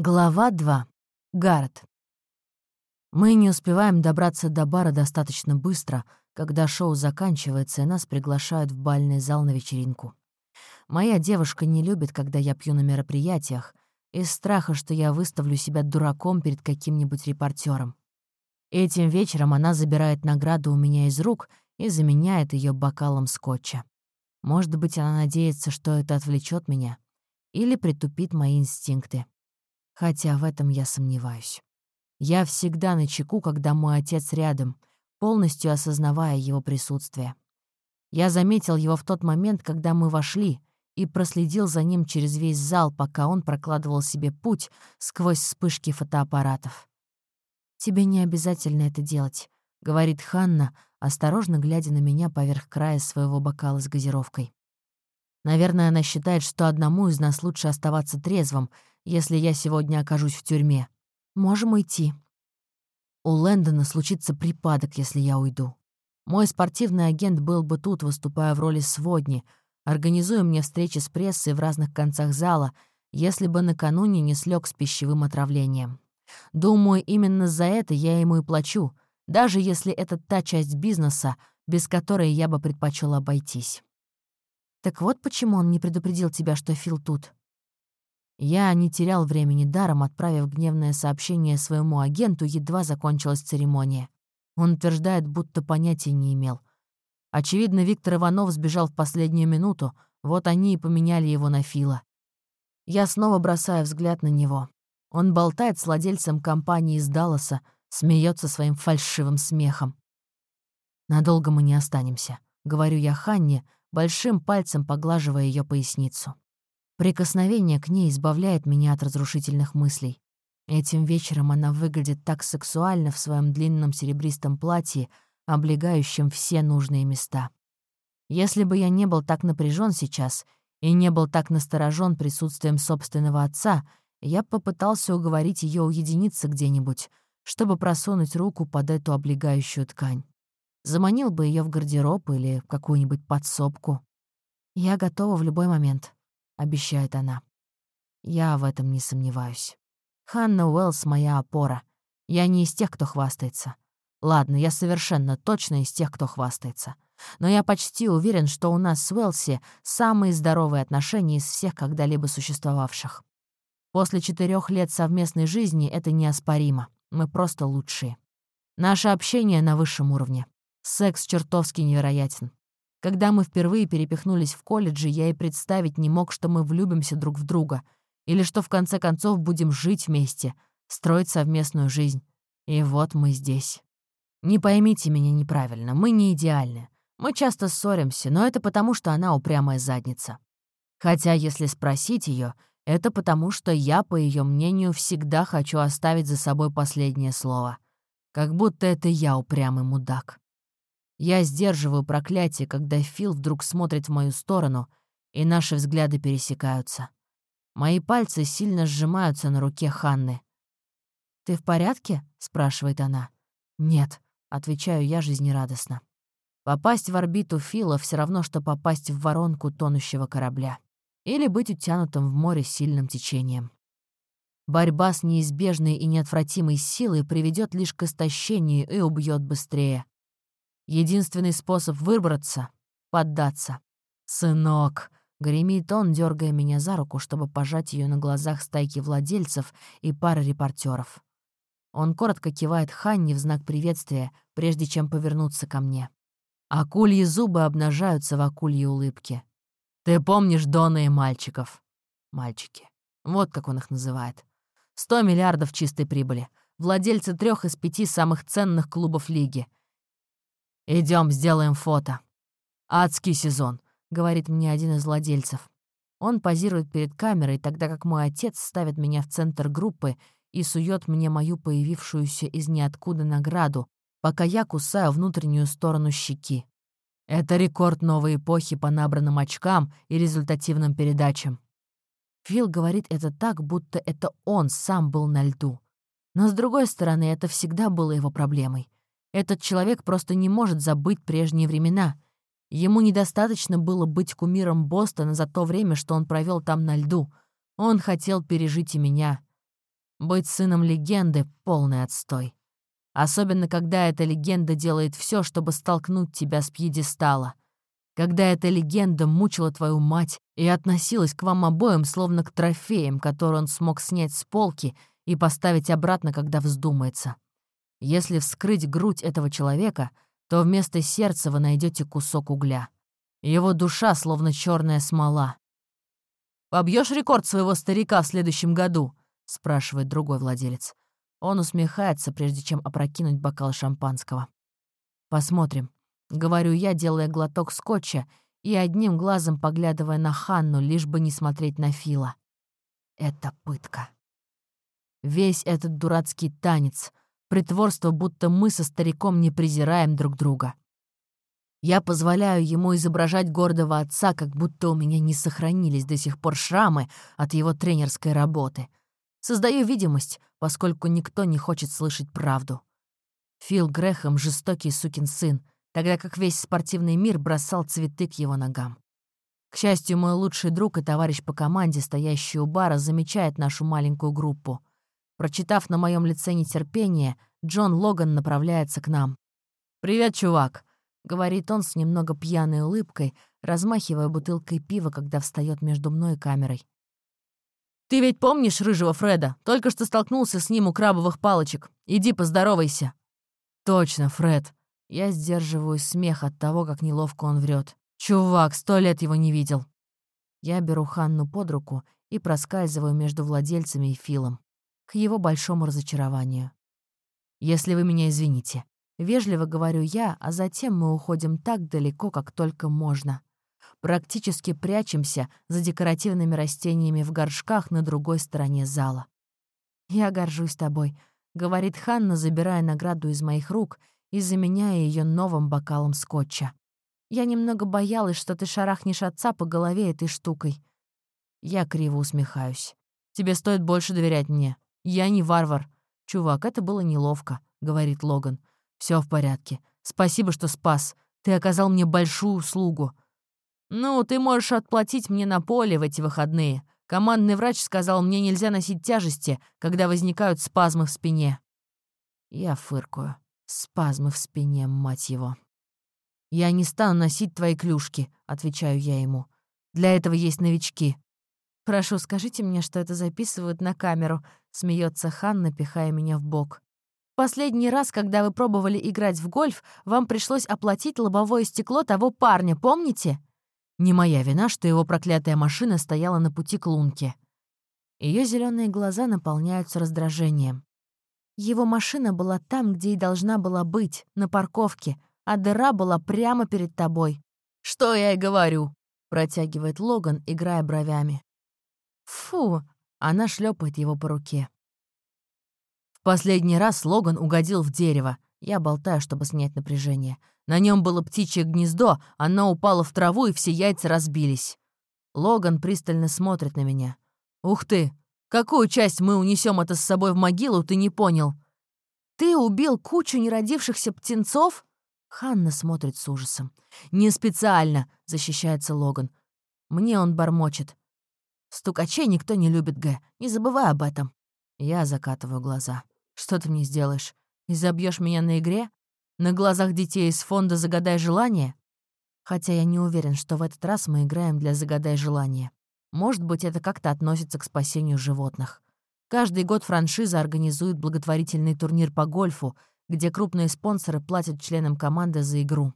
Глава 2. Гаррет. Мы не успеваем добраться до бара достаточно быстро, когда шоу заканчивается, и нас приглашают в бальный зал на вечеринку. Моя девушка не любит, когда я пью на мероприятиях, из страха, что я выставлю себя дураком перед каким-нибудь репортером. Этим вечером она забирает награду у меня из рук и заменяет ее бокалом скотча. Может быть, она надеется, что это отвлечет меня или притупит мои инстинкты хотя в этом я сомневаюсь. Я всегда на чеку, когда мой отец рядом, полностью осознавая его присутствие. Я заметил его в тот момент, когда мы вошли, и проследил за ним через весь зал, пока он прокладывал себе путь сквозь вспышки фотоаппаратов. «Тебе не обязательно это делать», — говорит Ханна, осторожно глядя на меня поверх края своего бокала с газировкой. Наверное, она считает, что одному из нас лучше оставаться трезвым, если я сегодня окажусь в тюрьме. Можем уйти. У Лэндона случится припадок, если я уйду. Мой спортивный агент был бы тут, выступая в роли сводни, организуя мне встречи с прессой в разных концах зала, если бы накануне не слег с пищевым отравлением. Думаю, именно за это я ему и плачу, даже если это та часть бизнеса, без которой я бы предпочел обойтись. Так вот почему он не предупредил тебя, что Фил тут. Я не терял времени даром, отправив гневное сообщение своему агенту, едва закончилась церемония. Он утверждает, будто понятия не имел. Очевидно, Виктор Иванов сбежал в последнюю минуту, вот они и поменяли его на Фила. Я снова бросаю взгляд на него. Он болтает с владельцем компании из Далласа, смеется своим фальшивым смехом. «Надолго мы не останемся», — говорю я Ханне, большим пальцем поглаживая ее поясницу. Прикосновение к ней избавляет меня от разрушительных мыслей. Этим вечером она выглядит так сексуально в своем длинном серебристом платье, облегающем все нужные места. Если бы я не был так напряжен сейчас и не был так насторожен присутствием собственного отца, я попытался уговорить ее уединиться где-нибудь, чтобы просунуть руку под эту облегающую ткань. Заманил бы ее в гардероб или в какую-нибудь подсобку. Я готова в любой момент обещает она. Я в этом не сомневаюсь. Ханна Уэллс — моя опора. Я не из тех, кто хвастается. Ладно, я совершенно точно из тех, кто хвастается. Но я почти уверен, что у нас с Уэлси самые здоровые отношения из всех когда-либо существовавших. После четырех лет совместной жизни это неоспоримо. Мы просто лучшие. Наше общение на высшем уровне. Секс чертовски невероятен. Когда мы впервые перепихнулись в колледже, я и представить не мог, что мы влюбимся друг в друга, или что в конце концов будем жить вместе, строить совместную жизнь. И вот мы здесь. Не поймите меня неправильно, мы не идеальны. Мы часто ссоримся, но это потому, что она упрямая задница. Хотя, если спросить ее, это потому, что я, по ее мнению, всегда хочу оставить за собой последнее слово. Как будто это я упрямый мудак. Я сдерживаю проклятие, когда Фил вдруг смотрит в мою сторону, и наши взгляды пересекаются. Мои пальцы сильно сжимаются на руке Ханны. «Ты в порядке?» — спрашивает она. «Нет», — отвечаю я жизнерадостно. Попасть в орбиту Фила все равно, что попасть в воронку тонущего корабля. Или быть утянутым в море сильным течением. Борьба с неизбежной и неотвратимой силой приведет лишь к истощению и убьет быстрее. Единственный способ выбраться — поддаться. «Сынок!» — гремит он, дергая меня за руку, чтобы пожать ее на глазах стайки владельцев и пары репортеров. Он коротко кивает Ханне в знак приветствия, прежде чем повернуться ко мне. Акульи зубы обнажаются в акульи улыбке. «Ты помнишь Дона и мальчиков?» «Мальчики. Вот как он их называет. Сто миллиардов чистой прибыли. Владельцы трех из пяти самых ценных клубов лиги — Идем, сделаем фото. Адский сезон, говорит мне один из владельцев. Он позирует перед камерой, тогда как мой отец ставит меня в центр группы и сует мне мою появившуюся из ниоткуда награду, пока я кусаю внутреннюю сторону щеки. Это рекорд новой эпохи по набранным очкам и результативным передачам. Фил говорит это так, будто это он сам был на льду. Но, с другой стороны, это всегда было его проблемой. Этот человек просто не может забыть прежние времена. Ему недостаточно было быть кумиром Бостона за то время, что он провел там на льду. Он хотел пережить и меня. Быть сыном легенды — полный отстой. Особенно, когда эта легенда делает все, чтобы столкнуть тебя с пьедестала. Когда эта легенда мучила твою мать и относилась к вам обоим, словно к трофеям, которые он смог снять с полки и поставить обратно, когда вздумается. Если вскрыть грудь этого человека, то вместо сердца вы найдете кусок угля. Его душа словно черная смола. «Побьешь рекорд своего старика в следующем году?» — спрашивает другой владелец. Он усмехается, прежде чем опрокинуть бокал шампанского. «Посмотрим», — говорю я, делая глоток скотча и одним глазом поглядывая на Ханну, лишь бы не смотреть на Фила. Это пытка. Весь этот дурацкий танец, притворство, будто мы со стариком не презираем друг друга. Я позволяю ему изображать гордого отца, как будто у меня не сохранились до сих пор шрамы от его тренерской работы. Создаю видимость, поскольку никто не хочет слышать правду. Фил Грэхэм — жестокий сукин сын, тогда как весь спортивный мир бросал цветы к его ногам. К счастью, мой лучший друг и товарищ по команде, стоящий у бара, замечает нашу маленькую группу. Прочитав на моем лице нетерпение, Джон Логан направляется к нам. «Привет, чувак!» — говорит он с немного пьяной улыбкой, размахивая бутылкой пива, когда встает между мной и камерой. «Ты ведь помнишь рыжего Фреда? Только что столкнулся с ним у крабовых палочек. Иди поздоровайся». «Точно, Фред». Я сдерживаю смех от того, как неловко он врет. «Чувак, сто лет его не видел». Я беру Ханну под руку и проскальзываю между владельцами и Филом. К его большому разочарованию. «Если вы меня извините», Вежливо говорю я, а затем мы уходим так далеко, как только можно. Практически прячемся за декоративными растениями в горшках на другой стороне зала. «Я горжусь тобой», — говорит Ханна, забирая награду из моих рук и заменяя ее новым бокалом скотча. «Я немного боялась, что ты шарахнешь отца по голове этой штукой». Я криво усмехаюсь. «Тебе стоит больше доверять мне. Я не варвар». «Чувак, это было неловко», — говорит Логан. Все в порядке. Спасибо, что спас. Ты оказал мне большую услугу. Ну, ты можешь отплатить мне на поле в эти выходные. Командный врач сказал, мне нельзя носить тяжести, когда возникают спазмы в спине. Я фыркаю. Спазмы в спине, мать его. «Я не стану носить твои клюшки», — отвечаю я ему. «Для этого есть новички». «Прошу, скажите мне, что это записывают на камеру», — смеется Ханна, пихая меня в бок. Последний раз, когда вы пробовали играть в гольф, вам пришлось оплатить лобовое стекло того парня, помните? Не моя вина, что его проклятая машина стояла на пути к лунке. Ее зеленые глаза наполняются раздражением. Его машина была там, где и должна была быть, на парковке, а дыра была прямо перед тобой. «Что я и говорю», — протягивает Логан, играя бровями. «Фу!» — она шлепает его по руке. Последний раз Логан угодил в дерево. Я болтаю, чтобы снять напряжение. На нем было птичье гнездо, оно упало в траву, и все яйца разбились. Логан пристально смотрит на меня. «Ух ты! Какую часть мы унесем это с собой в могилу, ты не понял?» «Ты убил кучу неродившихся птенцов?» Ханна смотрит с ужасом. «Не специально», — защищается Логан. Мне он бормочет. «Стукачей никто не любит, Г. Не забывай об этом». Я закатываю глаза. Что ты мне сделаешь? И забьешь меня на игре? На глазах детей из фонда «Загадай желание»? Хотя я не уверен, что в этот раз мы играем для «Загадай желание». Может быть, это как-то относится к спасению животных. Каждый год франшиза организует благотворительный турнир по гольфу, где крупные спонсоры платят членам команды за игру.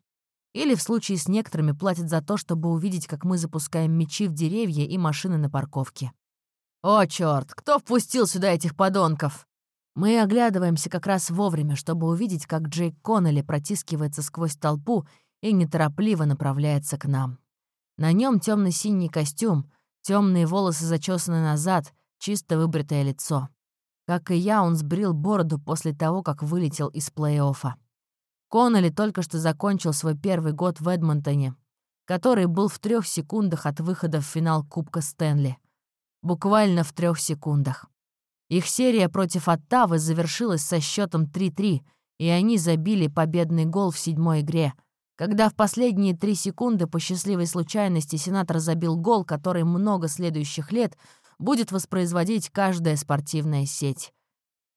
Или в случае с некоторыми платят за то, чтобы увидеть, как мы запускаем мячи в деревья и машины на парковке. «О, чёрт, кто впустил сюда этих подонков?» Мы оглядываемся как раз вовремя, чтобы увидеть, как Джейк Коннелли протискивается сквозь толпу и неторопливо направляется к нам. На нем темно синий костюм, темные волосы зачесаны назад, чисто выбритое лицо. Как и я, он сбрил бороду после того, как вылетел из плей-оффа. Коннелли только что закончил свой первый год в Эдмонтоне, который был в трех секундах от выхода в финал Кубка Стэнли. Буквально в трех секундах. Их серия против Оттавы завершилась со счетом 3-3, и они забили победный гол в седьмой игре, когда в последние три секунды по счастливой случайности сенатор забил гол, который много следующих лет будет воспроизводить каждая спортивная сеть.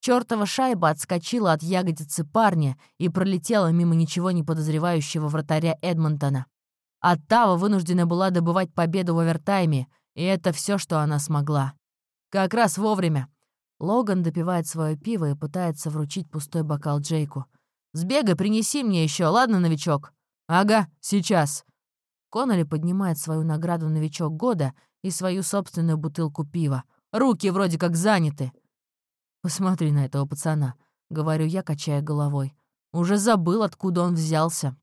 Чёртова шайба отскочила от ягодицы парня и пролетела мимо ничего не подозревающего вратаря Эдмонтона. Оттава вынуждена была добывать победу в овертайме, и это все, что она смогла. Как раз вовремя. Логан допивает свое пиво и пытается вручить пустой бокал Джейку. «Сбегай, принеси мне еще, ладно, новичок?» «Ага, сейчас». Коннелли поднимает свою награду «Новичок года» и свою собственную бутылку пива. Руки вроде как заняты. «Посмотри на этого пацана», — говорю я, качая головой. «Уже забыл, откуда он взялся».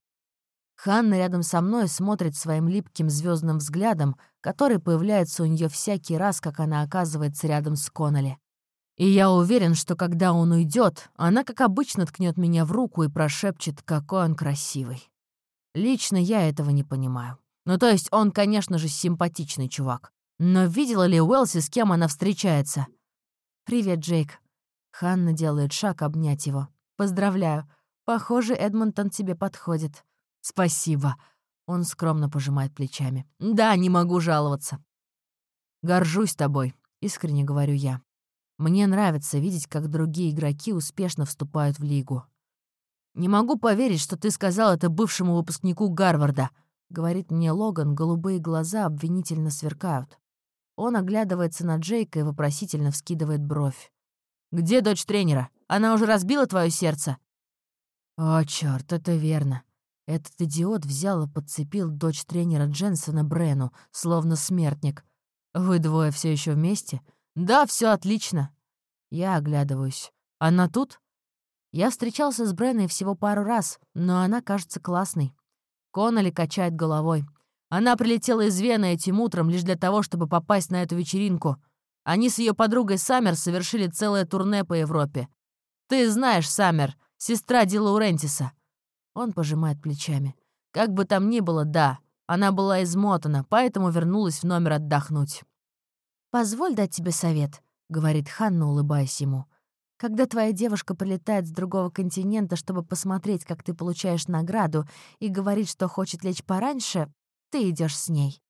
Ханна рядом со мной смотрит своим липким звездным взглядом, который появляется у нее всякий раз, как она оказывается рядом с Коннелли. И я уверен, что когда он уйдет, она, как обычно, ткнет меня в руку и прошепчет, какой он красивый. Лично я этого не понимаю. Ну, то есть он, конечно же, симпатичный чувак. Но видела ли Уэлси, с кем она встречается? «Привет, Джейк», Ханна делает шаг обнять его. «Поздравляю. Похоже, Эдмонтон тебе подходит». «Спасибо». Он скромно пожимает плечами. «Да, не могу жаловаться». «Горжусь тобой», — искренне говорю я. Мне нравится видеть, как другие игроки успешно вступают в лигу. «Не могу поверить, что ты сказал это бывшему выпускнику Гарварда», — говорит мне Логан, голубые глаза обвинительно сверкают. Он оглядывается на Джейка и вопросительно вскидывает бровь. Где дочь тренера? Она уже разбила твое сердце?» «О, черт, это верно. Этот идиот взял и подцепил дочь тренера Дженсона Брену, словно смертник. Вы двое все еще вместе? Да, все отлично. Я оглядываюсь. Она тут? Я встречался с Бреной всего пару раз, но она кажется классной. Коннелли качает головой. Она прилетела из Вены этим утром лишь для того, чтобы попасть на эту вечеринку — они с ее подругой Саммер совершили целое турне по Европе. Ты знаешь Саммер, сестра Ди Лаурентиса». Он пожимает плечами. «Как бы там ни было, да, она была измотана, поэтому вернулась в номер отдохнуть». «Позволь дать тебе совет», — говорит Ханна, улыбаясь ему. «Когда твоя девушка прилетает с другого континента, чтобы посмотреть, как ты получаешь награду, и говорит, что хочет лечь пораньше, ты идешь с ней».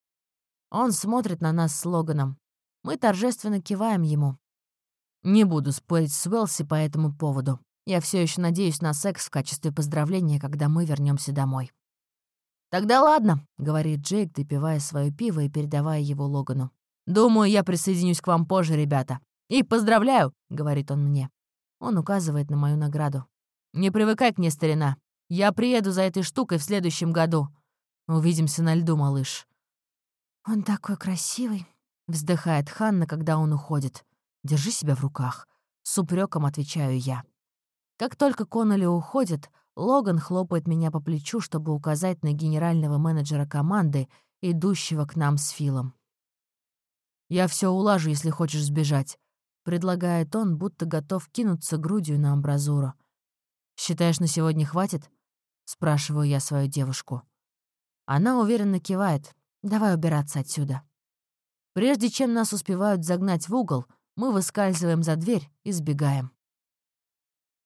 Он смотрит на нас слоганом мы торжественно киваем ему. Не буду спорить с Уэлси по этому поводу. Я все еще надеюсь на секс в качестве поздравления, когда мы вернемся домой. «Тогда ладно», — говорит Джейк, допивая свое пиво и передавая его Логану. «Думаю, я присоединюсь к вам позже, ребята. И поздравляю», — говорит он мне. Он указывает на мою награду. «Не привыкай к ней, старина. Я приеду за этой штукой в следующем году. Увидимся на льду, малыш». «Он такой красивый», Вздыхает Ханна, когда он уходит. «Держи себя в руках», — с упреком отвечаю я. Как только Коннелли уходит, Логан хлопает меня по плечу, чтобы указать на генерального менеджера команды, идущего к нам с Филом. «Я все улажу, если хочешь сбежать», — предлагает он, будто готов кинуться грудью на амбразуру. «Считаешь, на сегодня хватит?» — спрашиваю я свою девушку. Она уверенно кивает. «Давай убираться отсюда». Прежде чем нас успевают загнать в угол, мы выскальзываем за дверь и сбегаем.